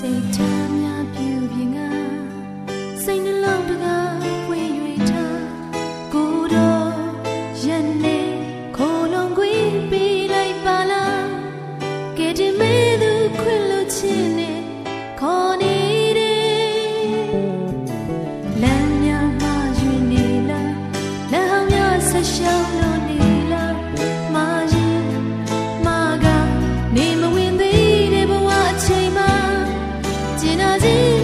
Say, tell me. energy